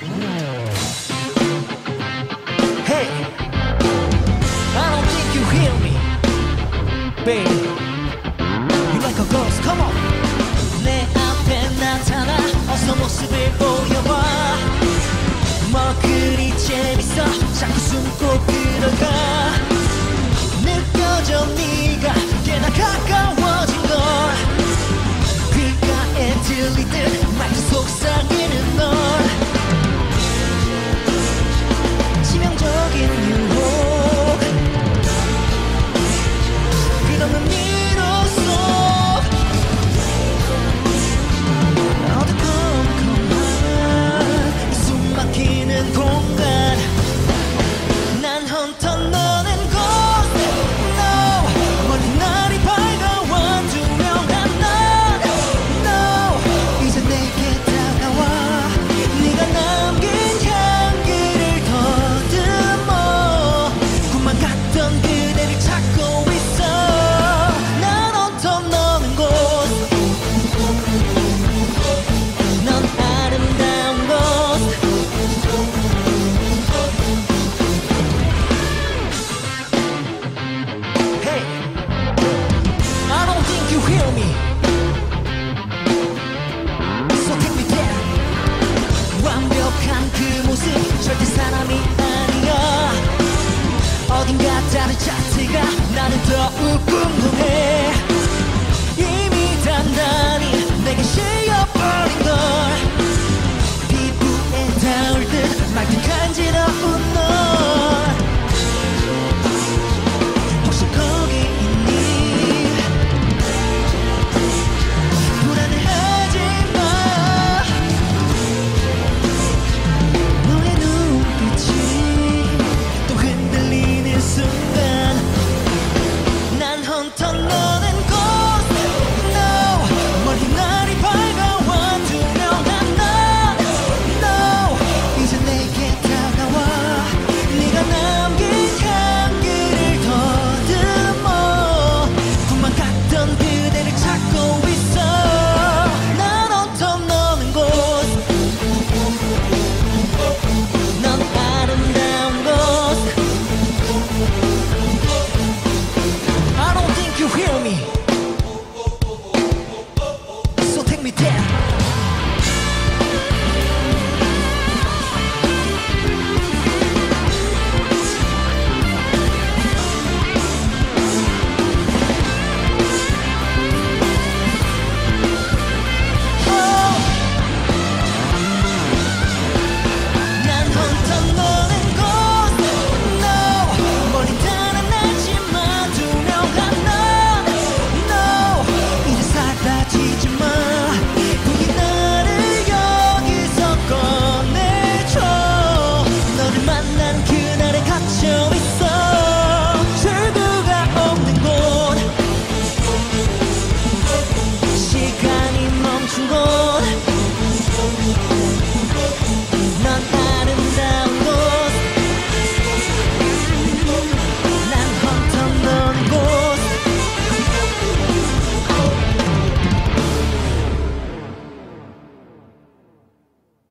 Hey, I don't think you hear me, baby. You like a ghost, come on. 내 앞에 나타나 어서 모습을 보여봐. 뭐 그리 재밌어 자꾸 숨고 그. will Yeah.